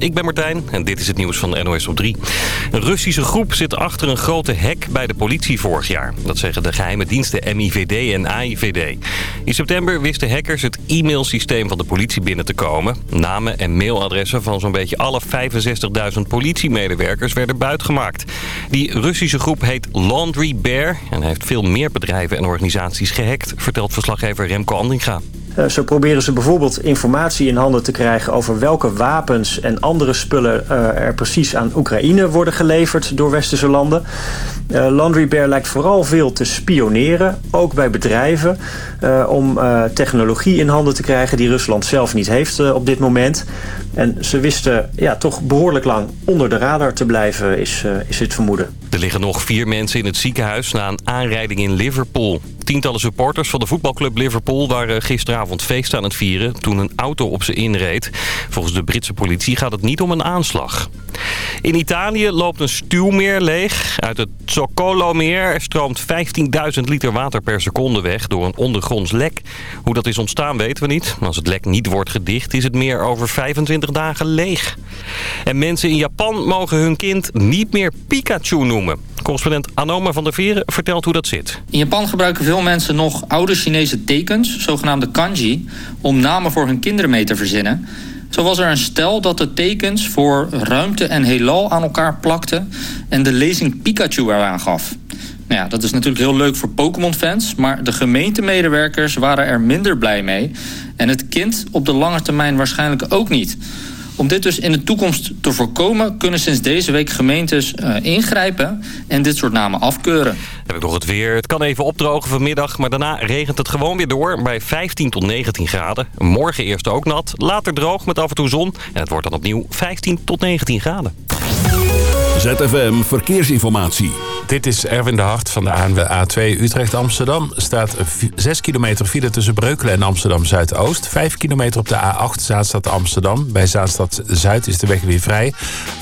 ik ben Martijn en dit is het nieuws van NOS op 3. Een Russische groep zit achter een grote hek bij de politie vorig jaar. Dat zeggen de geheime diensten MIVD en AIVD. In september wisten hackers het e-mailsysteem van de politie binnen te komen. Namen en mailadressen van zo'n beetje alle 65.000 politiemedewerkers werden buitgemaakt. Die Russische groep heet Laundry Bear en heeft veel meer bedrijven en organisaties gehackt, vertelt verslaggever Remco Andringa. Uh, zo proberen ze bijvoorbeeld informatie in handen te krijgen over welke wapens en andere spullen uh, er precies aan Oekraïne worden geleverd door westerse landen. Uh, Laundry Bear lijkt vooral veel te spioneren, ook bij bedrijven, om technologie in handen te krijgen die Rusland zelf niet heeft op dit moment. En ze wisten ja, toch behoorlijk lang onder de radar te blijven, is, is het vermoeden. Er liggen nog vier mensen in het ziekenhuis na een aanrijding in Liverpool. Tientallen supporters van de voetbalclub Liverpool waren gisteravond feest aan het vieren toen een auto op ze inreed. Volgens de Britse politie gaat het niet om een aanslag. In Italië loopt een stuwmeer leeg. Uit het Zoccolo-meer stroomt 15.000 liter water per seconde weg door een ondergronds lek. Hoe dat is ontstaan weten we niet. Als het lek niet wordt gedicht is het meer over 25 dagen leeg. En mensen in Japan mogen hun kind niet meer Pikachu noemen. Correspondent Anoma van der Veren vertelt hoe dat zit. In Japan gebruiken veel mensen nog oude Chinese tekens, zogenaamde kanji... om namen voor hun kinderen mee te verzinnen... Zo was er een stel dat de tekens voor ruimte en heelal aan elkaar plakte... en de lezing Pikachu eraan gaf. Nou ja, dat is natuurlijk heel leuk voor Pokémon-fans... maar de gemeentemedewerkers waren er minder blij mee... en het kind op de lange termijn waarschijnlijk ook niet... Om dit dus in de toekomst te voorkomen... kunnen sinds deze week gemeentes uh, ingrijpen en dit soort namen afkeuren. Heb ik nog het weer. Het kan even opdrogen vanmiddag, maar daarna regent het gewoon weer door... bij 15 tot 19 graden. Morgen eerst ook nat, later droog met af en toe zon... en het wordt dan opnieuw 15 tot 19 graden. ZFM Verkeersinformatie. Dit is Erwin de Hart van de ANW A2 Utrecht-Amsterdam. staat 6 kilometer file tussen Breukelen en Amsterdam-Zuidoost. 5 kilometer op de A8 Zaanstad-Amsterdam. Bij Zaanstad-Zuid is de weg weer vrij.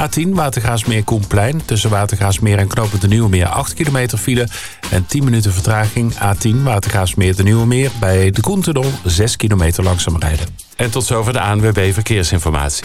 A10 Watergaasmeer-Koenplein. Tussen Watergaasmeer en Knopen de Nieuwe Meer 8 kilometer file. En 10 minuten vertraging. A10 Watergaasmeer de Nieuwe Meer. Bij de Koentunnel 6 kilometer langzaam rijden. En tot zover de ANWB Verkeersinformatie.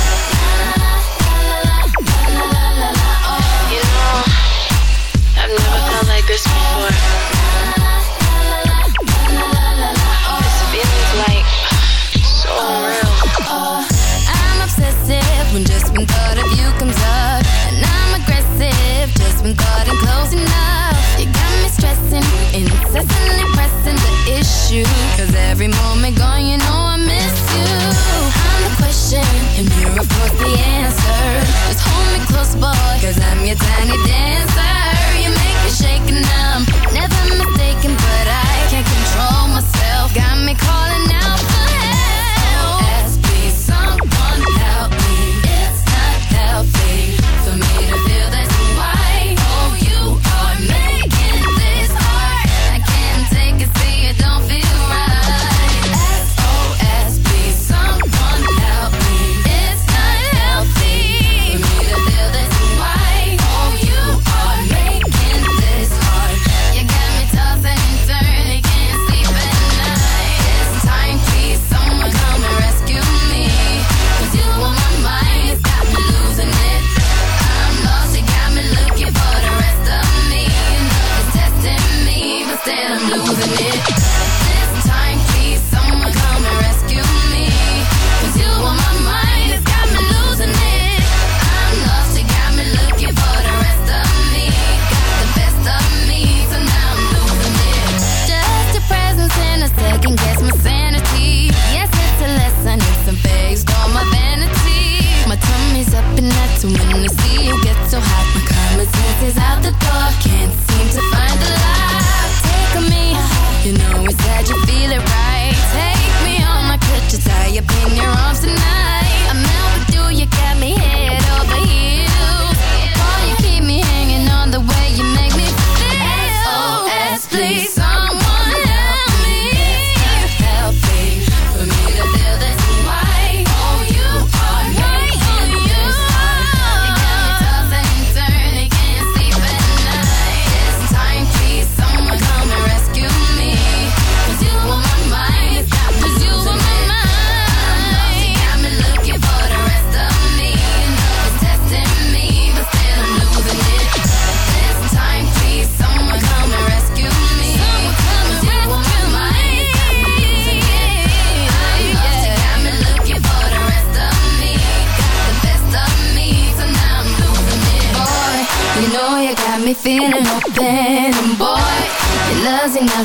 Incessantly pressing the issue. Cause every moment gone, you know I miss you. I'm the question, and you're of course the answer. Just hold me close, boy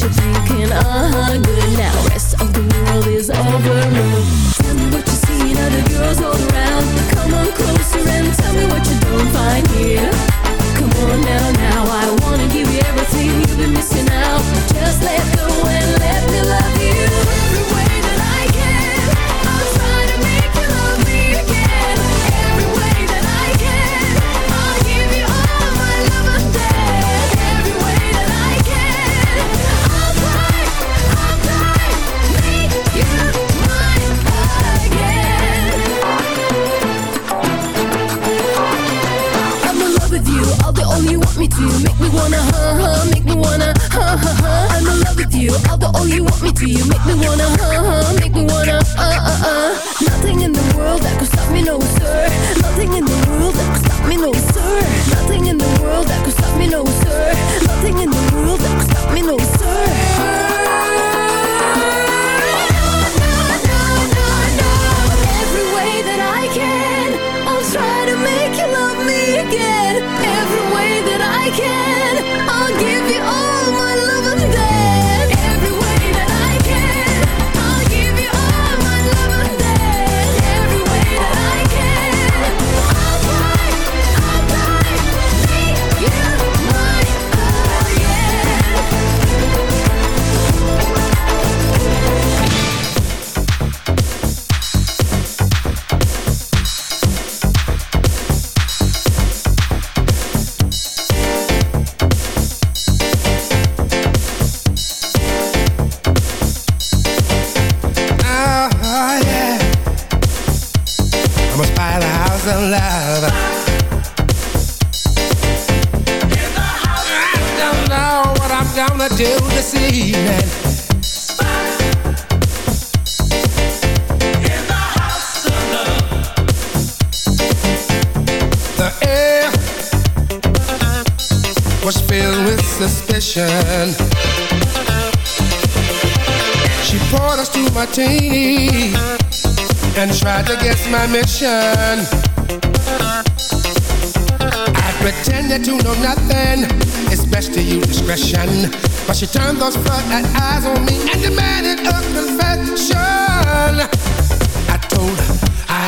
to thinking, uh huh, good She poured us two martini and tried to guess my mission. I pretended to know nothing, it's best to use discretion. But she turned those floods eyes on me and demanded a confession. I told her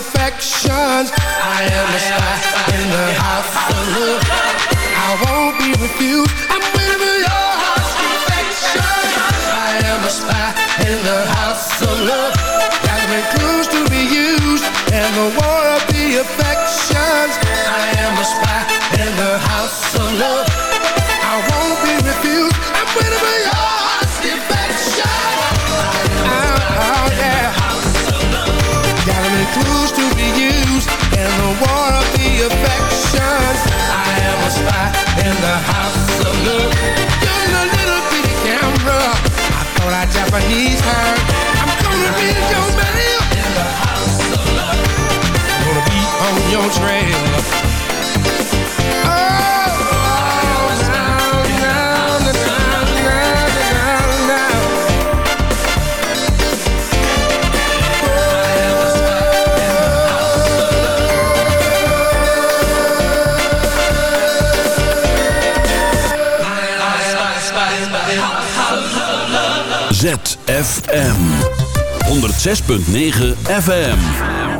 affections. I am a spy in the hospital. I won't be refused. got my knees high. I'm gonna be your man. In the house of love. Gonna be on your trail. Fm 106.9 FM.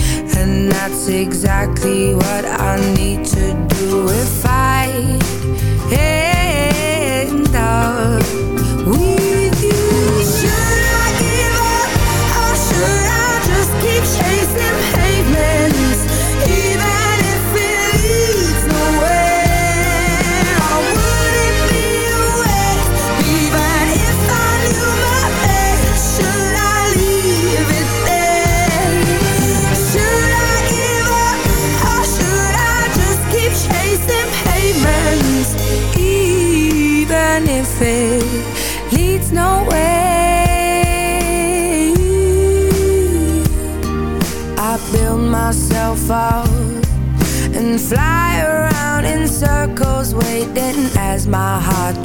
And that's exactly what I need to do if I end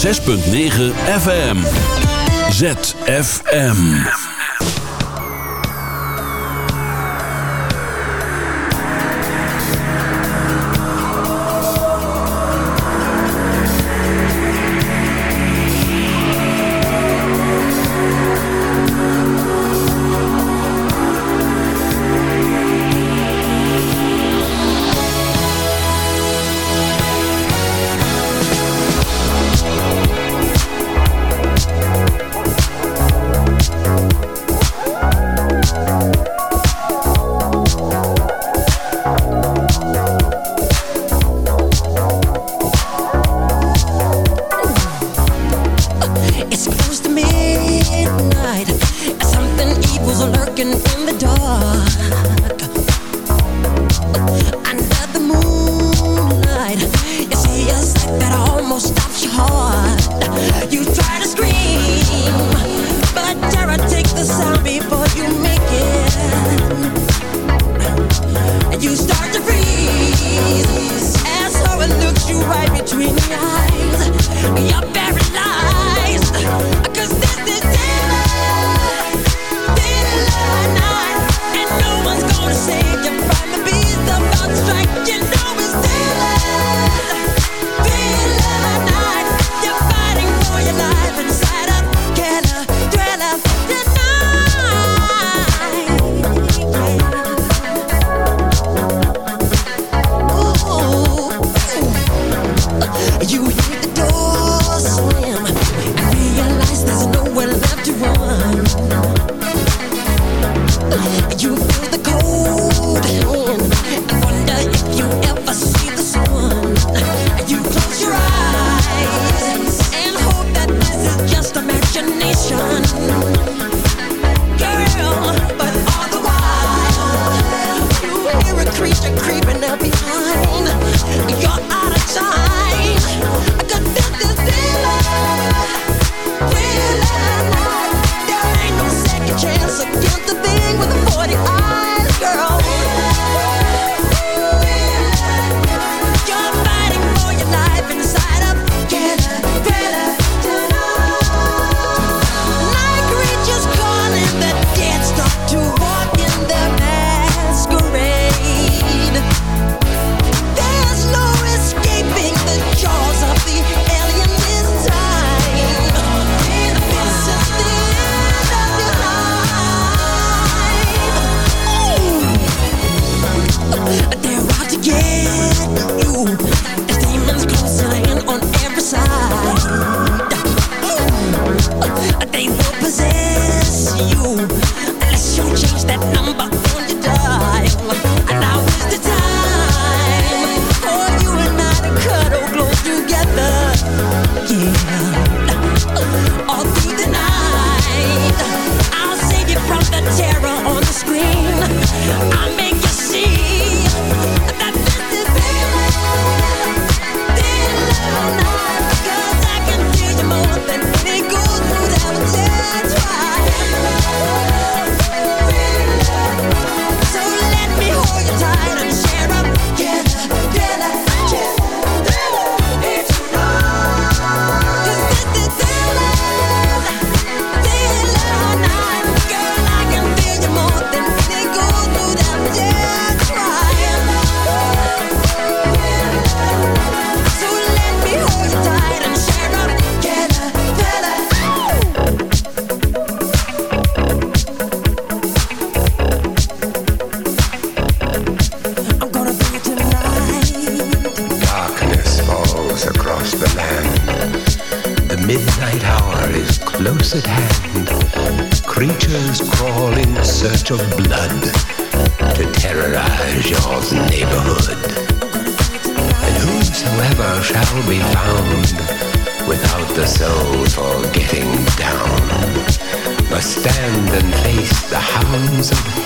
6.9 FM. ZFM. lurking in the dark something.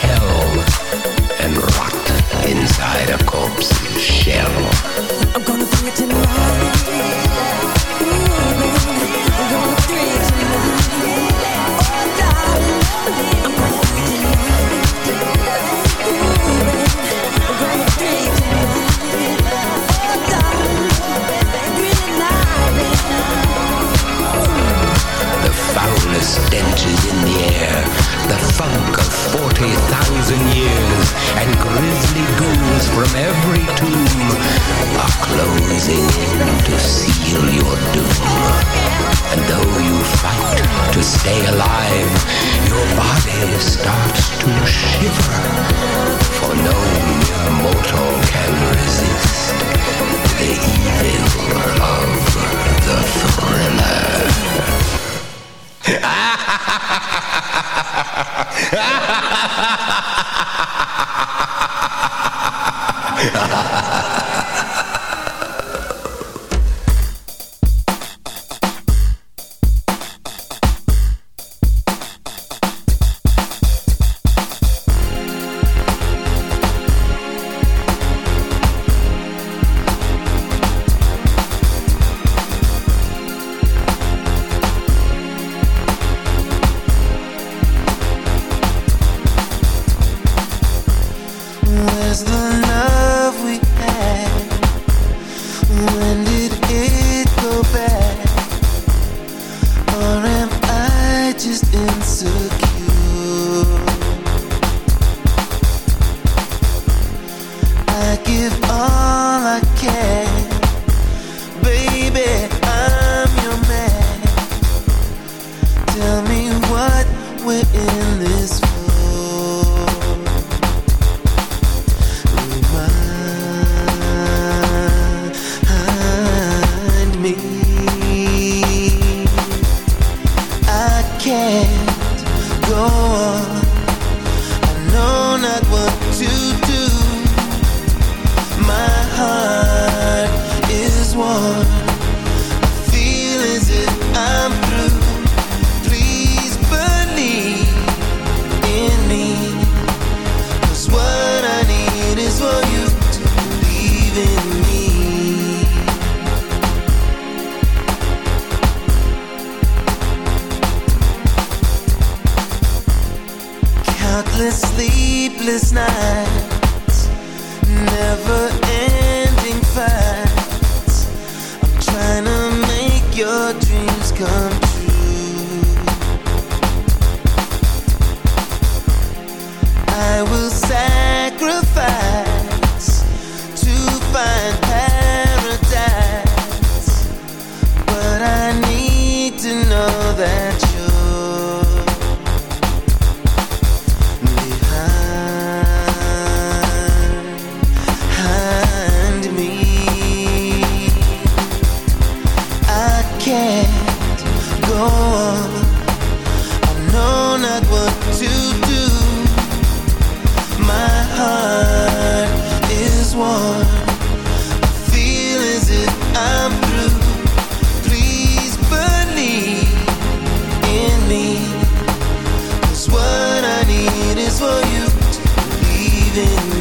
Believe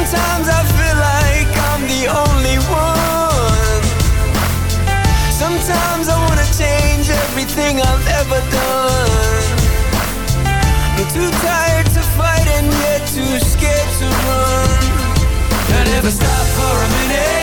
Sometimes I feel like I'm the only one. Sometimes I wanna change everything I've ever done. I'm too tired to fight and yet too scared to run. I never stop for a minute.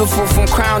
Beautiful from crown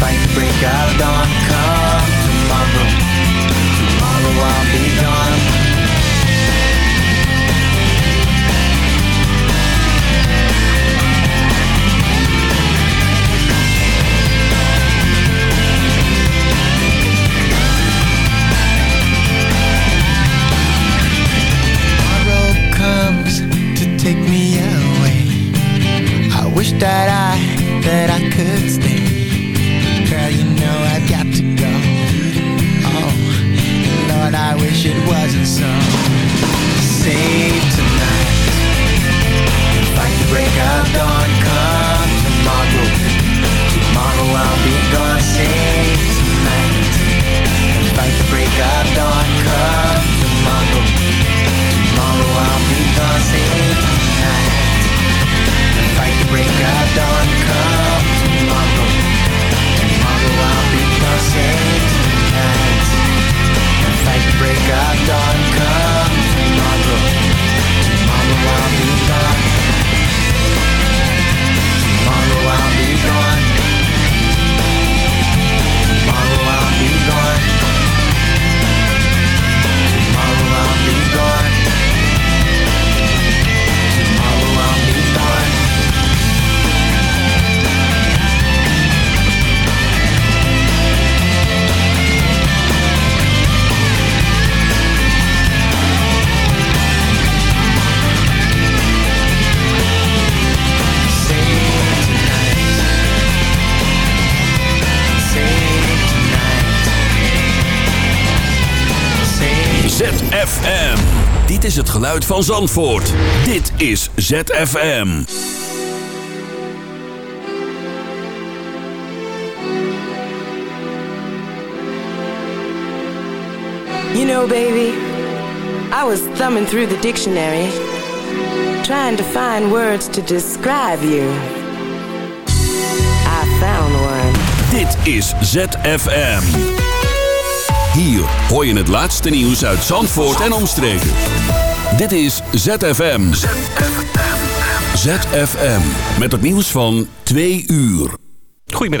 fight break out of dawn, come tomorrow. Tomorrow I'll be gone. Luid van Zandvoort. Dit is ZFM. You know, baby, I was thumbing through the dictionary, trying to find words to describe you. I found one. Dit is ZFM. Hier hoor je het laatste nieuws uit Zandvoort en omstreken. Dit is ZFM. ZFM. ZFM. Met het nieuws van 2 uur. Goedemiddag.